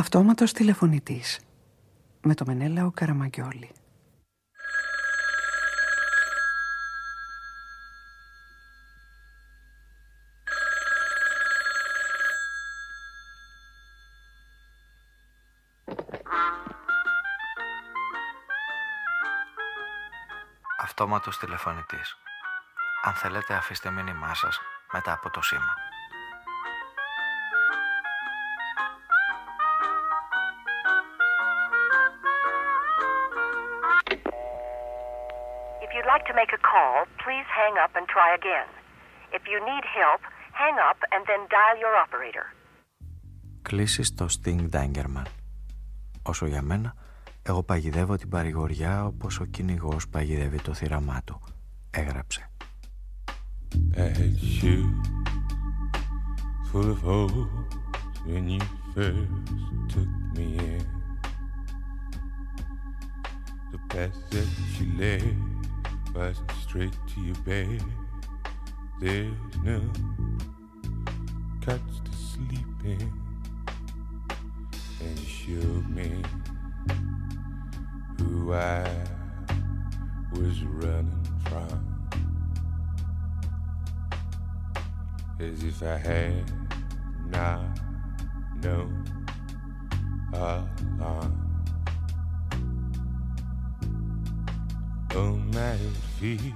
Αυτόματος τηλεφωνητής με το Μενέλαο Καραμαγκιόλη. Αυτόματος τηλεφωνητής. Αν θέλετε αφήστε μήνυμά σας μετά από το σήμα. Call, please hang up and try again. If you need help, hang up and then dial your operator. Κλείσει στο Sting Dangerman. Όσο για μένα, εγώ παγιδεύω την παρηγοριά όπως ο κυνηγό παγιδεύει το θύραμά του. Έγραψε. As you, full of hope when you first took me in. The path that you led Rising straight to your bed. There's no cuts to sleep in. And you showed me who I was running from. As if I had not known along. On my feet,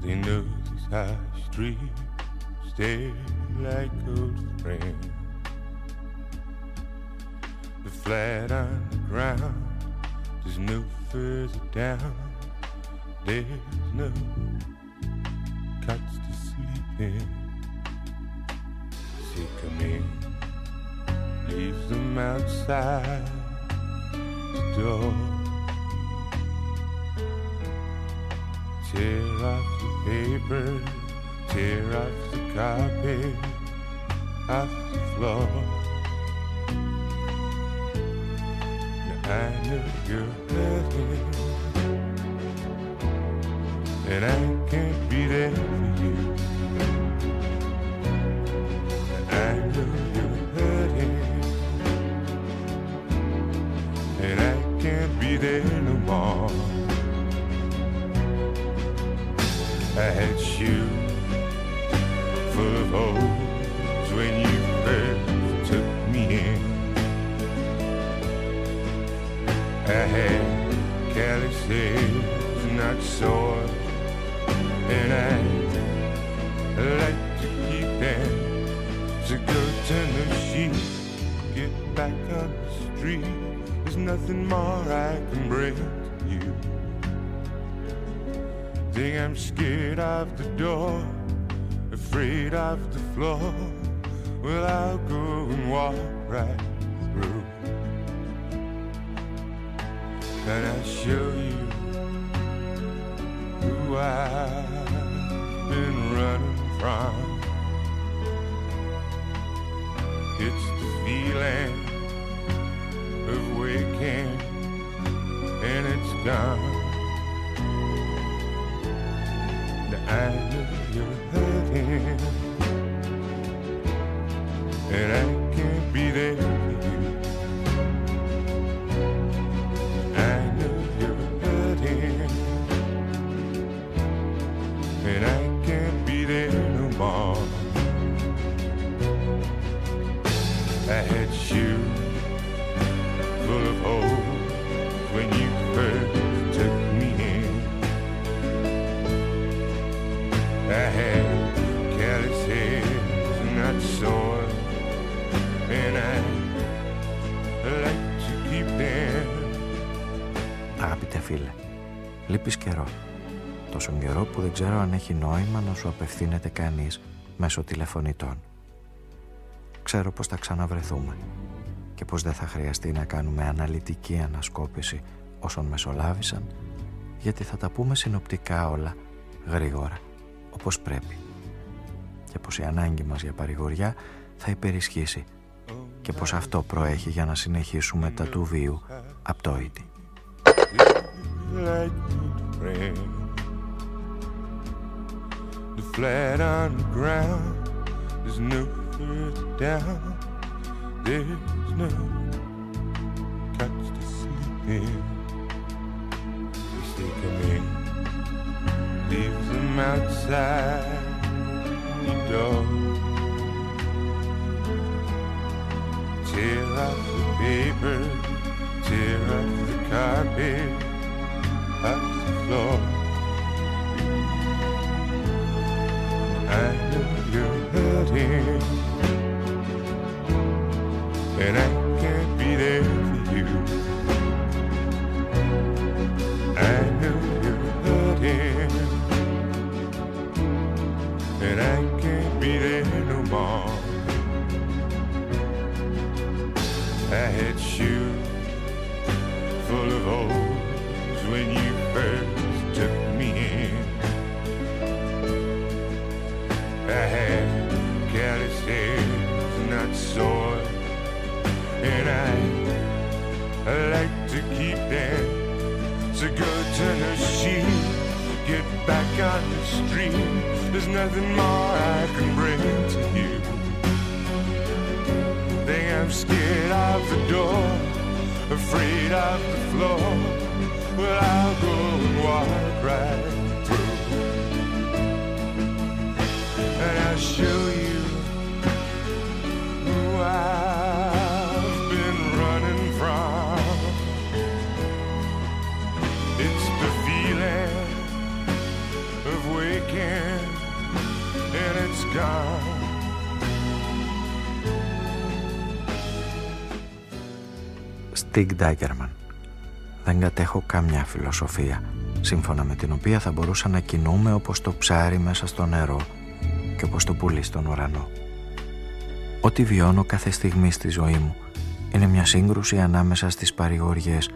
they know this high street stay like old friends. The flat on the ground, there's no further down. There's no cots to sleep in. Say, come in, leave them outside the door. Tear off the paper, tear off the carpet, off the floor. Now I know you're hurting, and I can't be there for you. I know you're hurting, and I can't be there no more. I had shoes full of holes when you first took me in. I had calluses, not sores, and I like to keep them. So go turn the sheet, get back on the street. There's nothing more I can bring. Think I'm scared of the door, afraid of the floor. Well, I'll go and walk right through. And I'll show you who I've been running from. It's φίλε, λείπεις καιρό. Τόσο καιρό που δεν ξέρω αν έχει νόημα να σου απευθύνεται κανείς μέσω τηλεφωνητών. Ξέρω πως θα ξαναβρεθούμε και πως δεν θα χρειαστεί να κάνουμε αναλυτική ανασκόπηση όσων μεσολάβησαν γιατί θα τα πούμε συνοπτικά όλα γρήγορα όπως πρέπει και πως η ανάγκη μας για παρηγοριά θα υπερισχύσει και πως αυτό προέχει για να συνεχίσουμε τα του βίου απτόητη. Flat on the ground, there's no further down, there's no in. They say come in, leaves them outside your door. Tear off the paper, tear off the carpet, at the floor, And if you're hurting, it ain't There's nothing more I can bring to you. Think I'm scared of the door, afraid of the floor. Well, I'll go and walk right through, and I'll show and it's gone. Stig Dagerman. Δεν κατέχω καμιά φιλοσοφία, σύμφωνα με την οποία θα μπορούσα να κινούμαι όπως το ψάρι μέσα στο νερό και όπως το πουλί στον ουρανό. Ό,τι βιώνω κάθε στιγμή στη ζωή μου είναι μια σύγκρουση ανάμεσα στις παρηγοριές,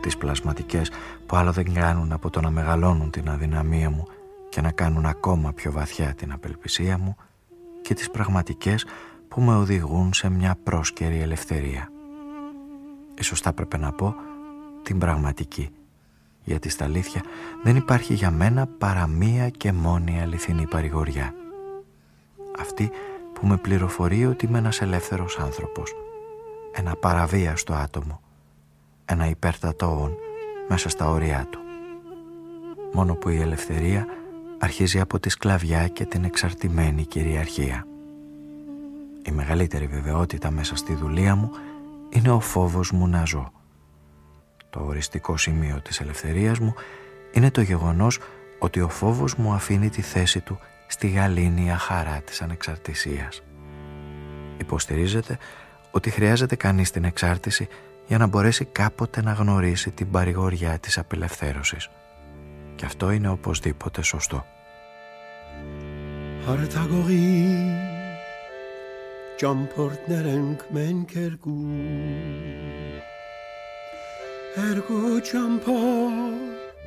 τις πλασματικές που άλλο δεν κάνουν από το να μεγαλώνουν την αδυναμία μου και να κάνουν ακόμα πιο βαθιά την απελπισία μου και τις πραγματικές που με οδηγούν σε μια πρόσκαιρη ελευθερία. Ίσως θα έπρεπε να πω την πραγματική. Γιατί στα αλήθεια δεν υπάρχει για μένα παρά μία και μόνη αληθινή παρηγοριά. Αυτή που με πληροφορεί ότι είμαι ένας ελεύθερος άνθρωπος. Ένα παραβίαστο άτομο. Ένα υπέρτατο όν μέσα στα όρια του. Μόνο που η ελευθερία αρχίζει από τη σκλαβιά και την εξαρτημένη κυριαρχία. Η μεγαλύτερη βεβαιότητα μέσα στη δουλεία μου είναι ο φόβος μου να ζω. Το οριστικό σημείο της ελευθερίας μου είναι το γεγονός ότι ο φόβος μου αφήνει τη θέση του στη γαλήνια χαρά της ανεξαρτησίας. Υποστηρίζεται ότι χρειάζεται κανείς την εξάρτηση για να μπορέσει κάποτε να γνωρίσει την παρηγοριά της απελευθέρωσης. Και αυτό είναι οπωσδήποτε σωστό. Ճամփորդներենք մենք երկու Երկու ճամփորդ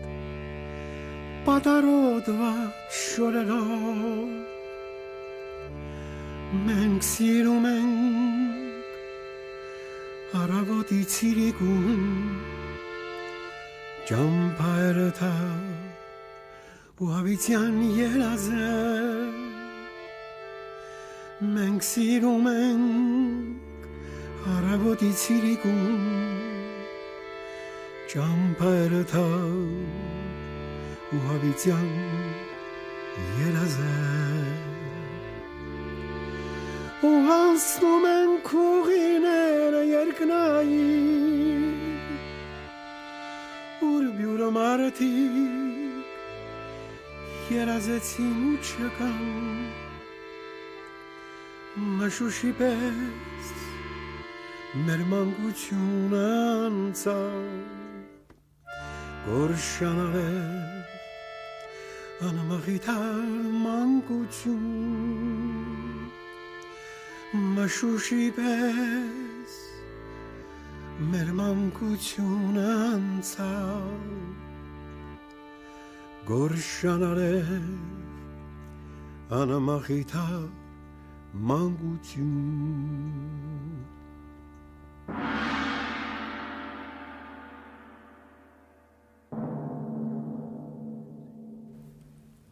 Պատարոդվա շորերով Մենք սիրում ենք Արավոտի ցիրիկում Ճամփայրը թա ու հավիտյան երազել Մենք սիրում ենք հարավոտի ցիրիկում ճամփերը թավ ու հավիտյան երազել ու հասնում ենք ուղիները երկնայի ուր բյուրը մարդիկ երազեցին ու չկան մշուշի պես մեր մանկությունը անցավ գորշանավեր անմղիտար մանկություն մշուշի պես մեր մանկությունը անցավ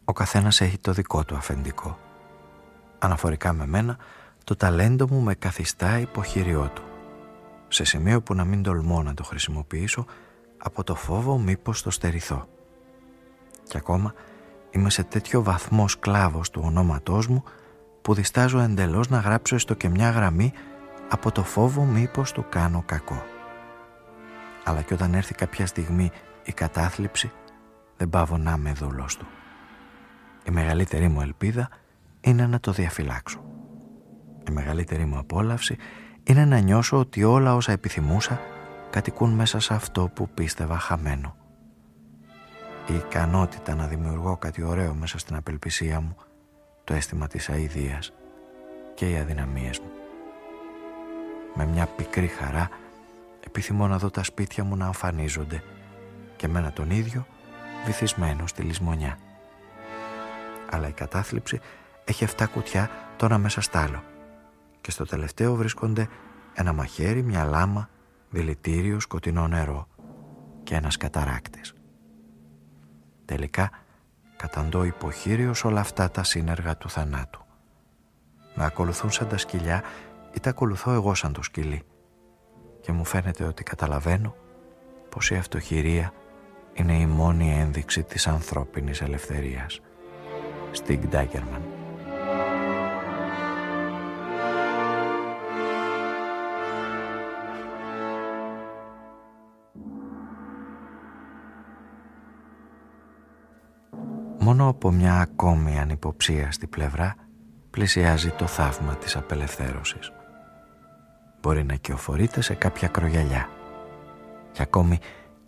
Ο καθένας έχει το δικό του αφεντικό. Αναφορικά με μένα, το ταλέντο μου με καθιστά υποχείριό του. Σε σημείο που να μην τολμώ να το χρησιμοποιήσω από το φόβο μήπως το στερηθώ. Και ακόμα είμαι σε τέτοιο βαθμό σκλάβος του ονόματός μου που διστάζω εντελώς να γράψω έστω και μια γραμμή από το φόβο μήπως του κάνω κακό. Αλλά και όταν έρθει κάποια στιγμή η κατάθλιψη δεν πάβω να είμαι δούλος του. Η μεγαλύτερη μου ελπίδα είναι να το διαφυλάξω. Η μεγαλύτερη μου απόλαυση είναι να νιώσω ότι όλα όσα επιθυμούσα κατοικούν μέσα σε αυτό που πίστευα χαμένο. Η ικανότητα να δημιουργώ κάτι ωραίο μέσα στην απελπισία μου, το αίσθημα της αηδίας και οι αδυναμίες μου. Με μια πικρή χαρά επιθυμώ να δω τα σπίτια μου να εμφανίζονται και μένα τον ίδιο βυθισμένο στη λησμονιά. Αλλά η κατάθλιψη έχει 7 κουτιά τώρα μέσα στάλο και στο τελευταίο βρίσκονται ένα μαχαίρι, μια λάμα, δηλητήριο, σκοτεινό νερό και ένας καταράκτης. Τελικά καταντώ υποχείριος όλα αυτά τα σύνεργα του θανάτου. Με ακολουθούν σαν τα σκυλιά ή τα ακολουθώ εγώ σαν το σκυλί και μου φαίνεται ότι καταλαβαίνω πως η αυτοχειρία είναι η μόνη ένδειξη της ανθρώπινης ελευθερίας. Στίγκ Ντάγκερμαν Μόνο από μια ακόμη ανυποψία στη πλευρά πλησιάζει το θαύμα της απελευθέρωσης. Μπορεί να κυοφορείται σε κάποια κρογιαλιά. Και ακόμη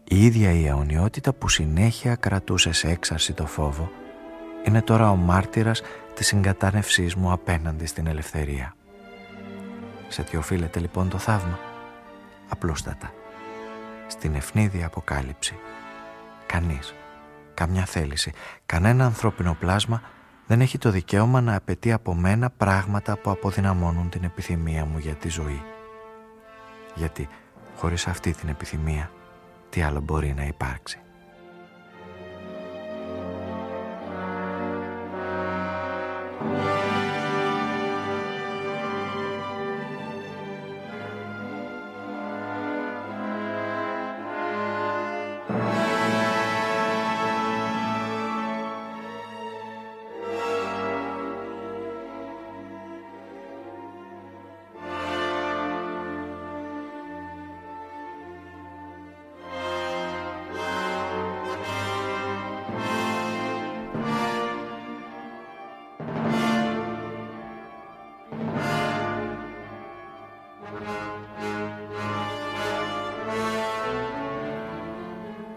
η ίδια η αιωνιότητα που συνέχεια κρατούσε σε έξαρση το φόβο είναι τώρα ο μάρτυρας της συγκατάνευσής μου απέναντι στην ελευθερία. Σε τι οφείλεται λοιπόν το θαύμα; Απλούστατα. Στην ευνίδια αποκάλυψη. Κανείς καμιά θέληση, κανένα ανθρώπινο πλάσμα δεν έχει το δικαίωμα να απαιτεί από μένα πράγματα που αποδυναμώνουν την επιθυμία μου για τη ζωή. Γιατί χωρίς αυτή την επιθυμία, τι άλλο μπορεί να υπάρξει;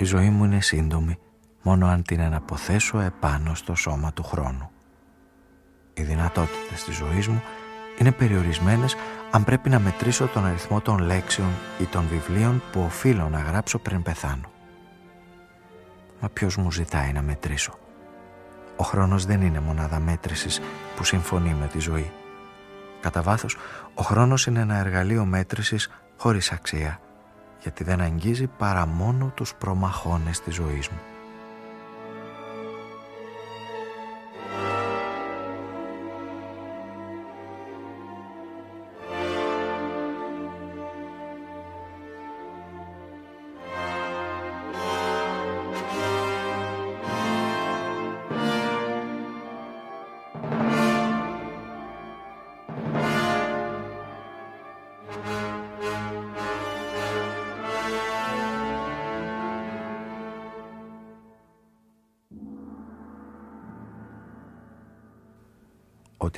Η ζωή μου είναι σύντομη μόνο αν την αναποθέσω επάνω στο σώμα του χρόνου. Οι δυνατότητες της ζωής μου είναι περιορισμένες αν πρέπει να μετρήσω τον αριθμό των λέξεων ή των βιβλίων που οφείλω να γράψω πριν πεθάνω. Μα ποιος μου ζητάει να μετρήσω; Ο χρόνος δεν είναι μονάδα μέτρησης που συμφωνεί με τη ζωή. Κατά βάθος, ο χρόνος είναι ένα εργαλείο μέτρησης χωρίς αξία γιατί δεν αγγίζει παρά μόνο τους προμαχώνες της ζωής μου.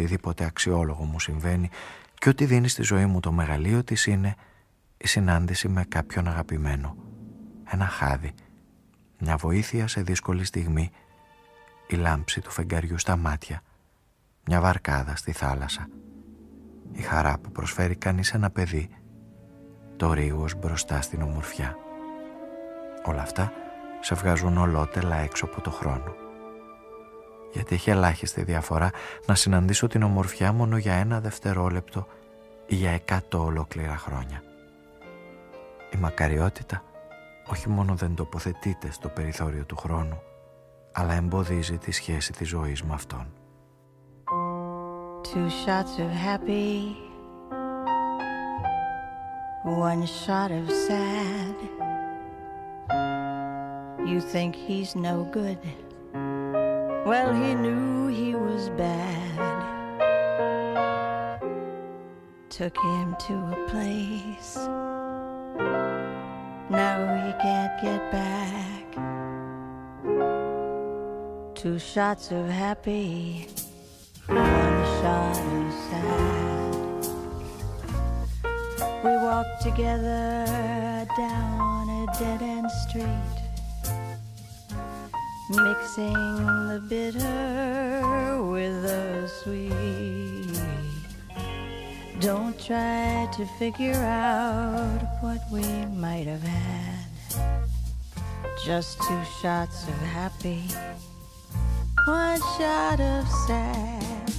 Οτιδήποτε αξιόλογο μου συμβαίνει και ό,τι δίνει στη ζωή μου το μεγαλείο της είναι η συνάντηση με κάποιον αγαπημένο. Ένα χάδι, μια βοήθεια σε δύσκολη στιγμή, η λάμψη του φεγγαριού στα μάτια, μια βαρκάδα στη θάλασσα, η χαρά που προσφέρει κανείς ένα παιδί, το ρίγος μπροστά στην ομορφιά. Όλα αυτά σε βγάζουν ολότελα έξω από το χρόνο γιατί έχει ελάχιστη διαφορά να συναντήσω την ομορφιά μόνο για ένα δευτερόλεπτο ή για εκατό ολόκληρα χρόνια. Η μακαριότητα όχι μόνο δεν τοποθετείται στο περιθώριο του χρόνου, αλλά εμποδίζει τη σχέση της ζωής με αυτόν. Two shots of happy One shot of sad You think he's no good. Well, he knew he was bad. Took him to a place. Now he can't get back. Two shots of happy, one shot of sad. We walked together down a dead end street mixing the bitter with the sweet. Don't try to figure out what we might have had. Just two shots of happy, one shot of sad.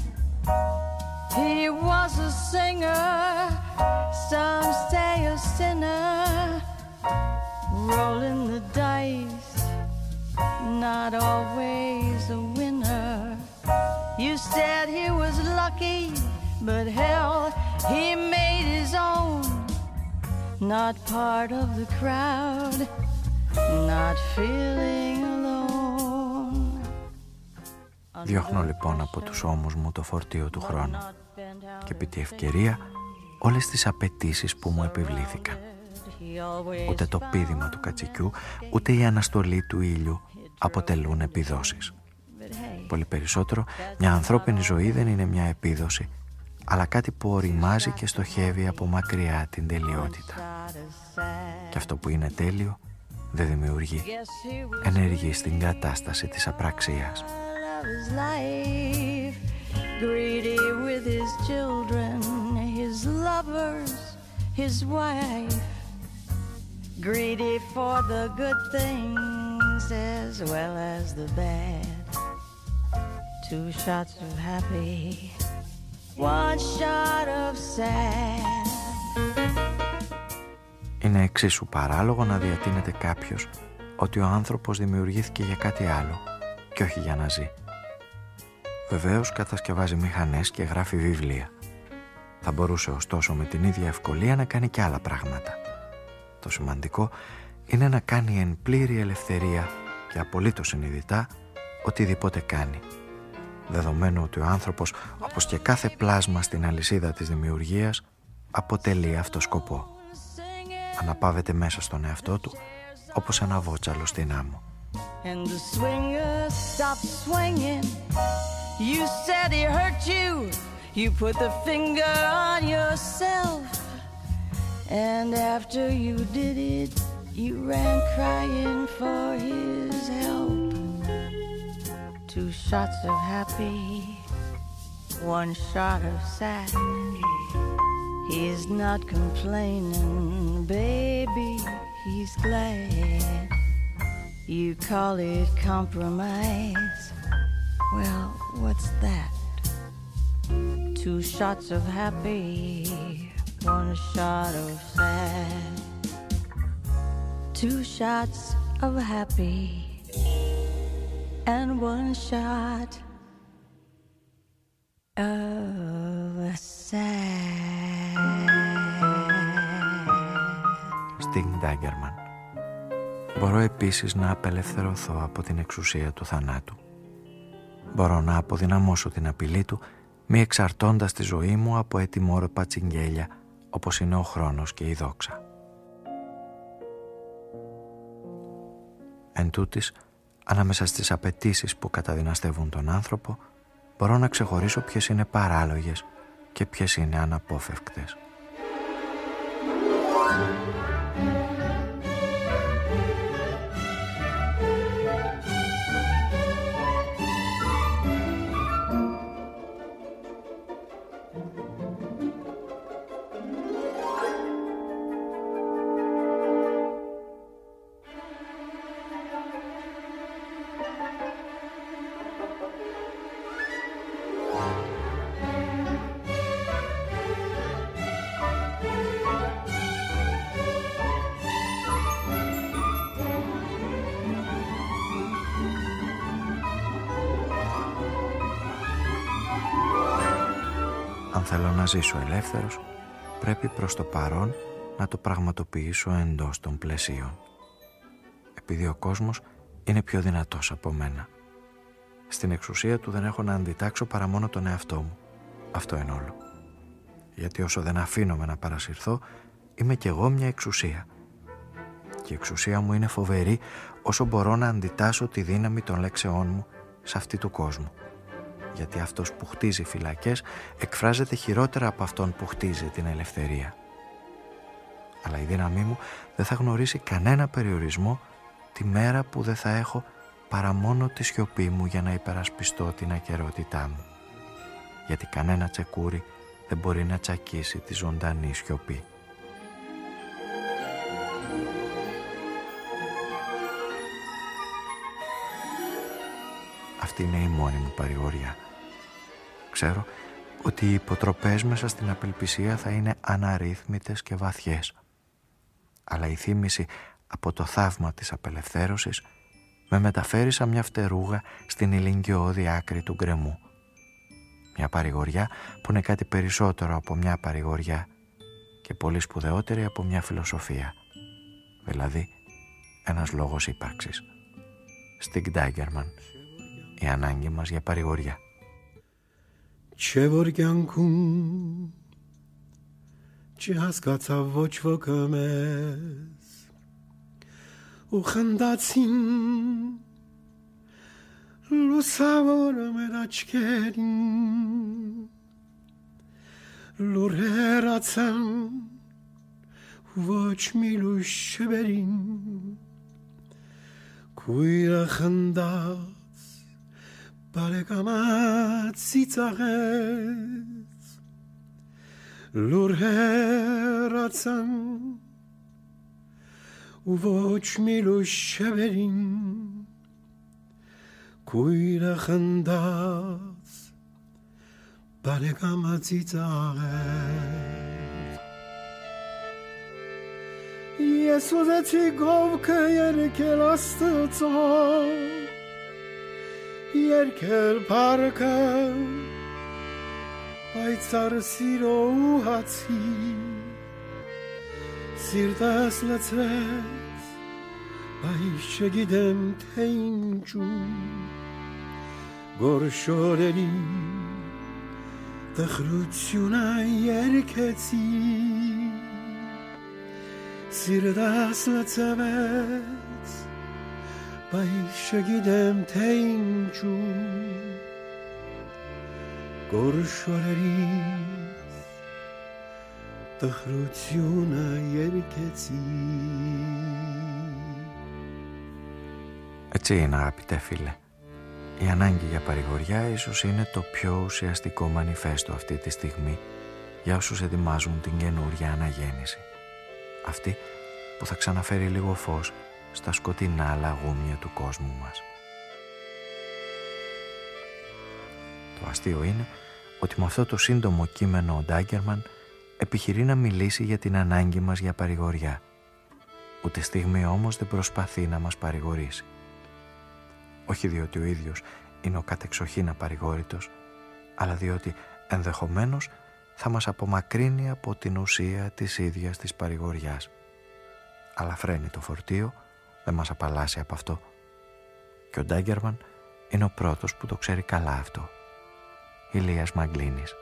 He was a singer, some say a sinner, rolling the dice not always a winner. You said he was lucky, but hell, he made his own. Not part of the crowd, not feeling alone. Διώχνω λοιπόν από τους ώμους μου το φορτίο του χρόνου και επί τη ευκαιρία όλες τις απαιτήσεις που μου επιβλήθηκαν. Ούτε το πίδημα του κατσικιού, ούτε η αναστολή του ήλιου αποτελούν επιδόσεις. Πολύ περισσότερο, μια ανθρώπινη ζωή δεν είναι μια επίδοση, αλλά κάτι που οριμάζει και στοχεύει από μακριά την τελειότητα. Και αυτό που είναι τέλειο δεν δημιουργεί. Ενεργεί στην κατάσταση της απραξίας. Greedy for the good things as well as the bad. Two shots of happy, one shot of sad. Είναι εξίσου παράλογο να διατείνεται κάποιος ότι ο άνθρωπος δημιουργήθηκε για κάτι άλλο και όχι για να ζει. Βεβαίως κατασκευάζει μηχανές και γράφει βιβλία. Θα μπορούσε ωστόσο με την ίδια ευκολία να κάνει και άλλα πράγματα. Το σημαντικό είναι να κάνει εν πλήρη ελευθερία και απολύτως συνειδητά οτιδήποτε κάνει. Δεδομένου ότι ο άνθρωπος, όπως και κάθε πλάσμα στην αλυσίδα της δημιουργίας, αποτελεί αυτό σκοπό. Αναπάβεται μέσα στον εαυτό του, όπως ένα βότσαλο στην άμμο. And the swinger stopped swinging. You said he hurt you. You put the finger on yourself. And after you did it, You ran crying for his help. Two shots of happy, one shot of sad. He's not complaining, baby, he's glad. You call it compromise. Well, what's that? Two shots of happy, one shot of sad. Two shots of happy and one shot of sad. Sting Dagerman Μπορώ επίσης να απελευθερωθώ από την εξουσία του θανάτου. Μπορώ να αποδυναμώσω την απειλή του μη εξαρτώντας τη ζωή μου από ετοιμόρροπα τσιγγέλια όπως είναι ο χρόνος και η δόξα. Εν τούτης, ανάμεσα στις απαιτήσεις που καταδυναστεύουν τον άνθρωπο, μπορώ να ξεχωρίσω ποιες είναι παράλογες και ποιες είναι αναπόφευκτες. Ζήσω ελεύθερος, πρέπει προς το παρόν να το πραγματοποιήσω εντός των πλαισίων. επειδή ο κόσμος είναι πιο δυνατός από μένα. Στην εξουσία του δεν έχω να αντιτάξω παρά μόνο τον εαυτό μου. Αυτό είναι όλο. Γιατί όσο δεν αφήνομαι να παρασυρθώ, είμαι κι εγώ μια εξουσία. Και η εξουσία μου είναι φοβερή όσο μπορώ να αντιτάσω τη δύναμη των λέξεών μου σε αυτή του κόσμου. Γιατί αυτός που χτίζει φυλακές εκφράζεται χειρότερα από αυτόν που χτίζει την ελευθερία. Αλλά η δύναμή μου δεν θα γνωρίσει κανένα περιορισμό τη μέρα που δεν θα έχω παρά μόνο τη σιωπή μου για να υπερασπιστώ την ακαιρότητά μου. Γιατί κανένα τσεκούρι δεν μπορεί να τσακίσει τη ζωντανή σιωπή. Αυτή είναι η μόνη μου παρηγοριά. Ξέρω ότι οι υποτροπές μέσα στην απελπισία θα είναι αναρρύθμιτες και βαθιές. Αλλά η θύμηση από το θαύμα της απελευθέρωσης με μεταφέρει σαν μια φτερούγα στην ηλικιώδη άκρη του γκρεμού. Μια παρηγοριά που είναι κάτι περισσότερο από μια παρηγοριά και πολύ σπουδαιότερη από μια φιλοσοφία. Δηλαδή, ένας λόγος ύπαρξης. Στίγκ Ντάγκερμαν, η ανάγκη μας για παρηγοριά. Չէ որ կյանքում չհասկացավ ոչ ոքը մեզ ու խնդացին լուսավորը մեր աչքերին լուր հեռացան ոչ մի լույս չբերին քույրը խնդաց բարեկամած ծիծաղեց լուր հեռացան ու ոչ մի լույս չբերին քույրը խնդաց բարեկամած ծիծաղեց Ես ուզեցի գովքը երկել աստծո երկել փառքը պայծառ սիրո ու հացի սիրտս լցվեց բայց չգիտեմ թե ինչու գորշորերի տխրությունը երկեցի սիրտս լցվեց Έτσι είναι αγαπητέ φίλε. Η ανάγκη για παρηγοριά ίσως είναι το πιο ουσιαστικό μανιφέστο αυτή τη στιγμή για όσους ετοιμάζουν την καινούργια αναγέννηση. Αυτή που θα ξαναφέρει λίγο φως στα σκοτεινά λαγούμια του κόσμου μας. Το αστείο είναι ότι με αυτό το σύντομο κείμενο ο Ντάγκερμαν επιχειρεί να μιλήσει για την ανάγκη μας για παρηγοριά. Ούτε στιγμή όμως δεν προσπαθεί να μας παρηγορήσει. Όχι διότι ο ίδιος είναι ο κατεξοχήν απαρηγόρητος, αλλά διότι ενδεχομένως θα μας απομακρύνει από την ουσία της ίδιας της παρηγοριάς. Αλλά φρένει το φορτίο δεν μας απαλλάσσει από αυτό. Και ο Ντάγκερμαν είναι ο πρώτος που το ξέρει καλά αυτό. Ηλίας Μαγκλίνης.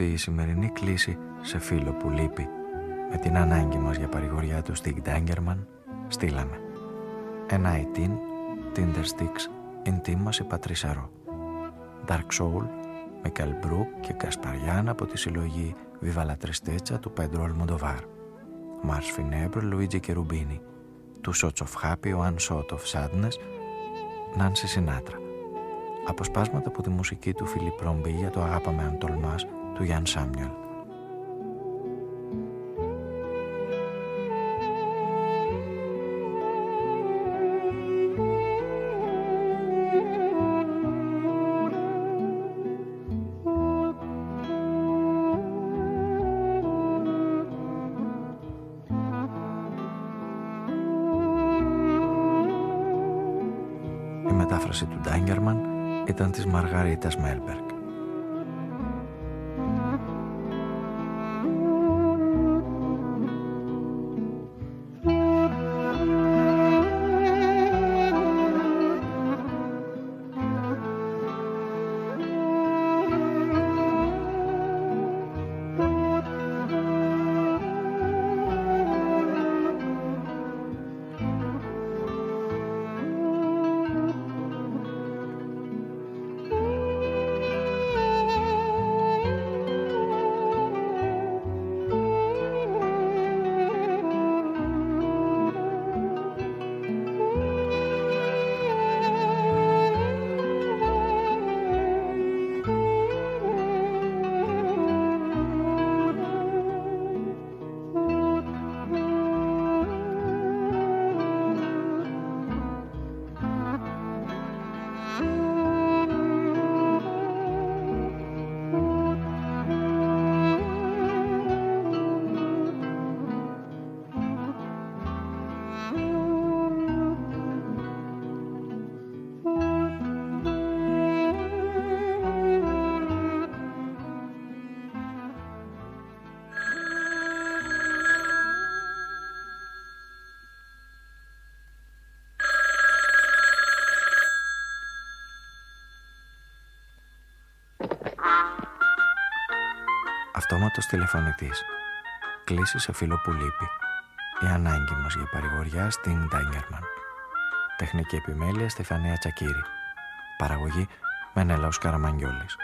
Στη σημερινή κλίση σε φίλο που λείπει. Με την ανάγκη μας για παρηγοριά του Stig Dangerman στείλαμε. Ένα ετήν Tinder Sticks Intimacy Patricero Dark Soul Μικέλ Μπρουκ και Κασπαριάν από τη συλλογή Viva la Tristezza του Πέντρο Αλμοντοβάρ Mars Φινέμπρ, Λουίτζι και Ρουμπίνι του Shots of Happy, One Shot of Sadness Νάνση Σινάτρα αποσπάσματα από τη μουσική του Φιλιπ Ρομπί για το «Αγάπαμε αν τολμάς» του Γιάνν Σάμιουελ. Η μετάφραση του Ντάγκερμαν ήταν της Μαργαρίτας Μέλ. Αυτόματος τηλεφωνητής. Κλείσει σε φίλο που λείπει. Η ανάγκη μας για παρηγοριά στην Ντάγκερμαν. Τεχνική επιμέλεια Στεφανία Τσακύρη. Παραγωγή Μενέλαος Καραμαγγιόλης.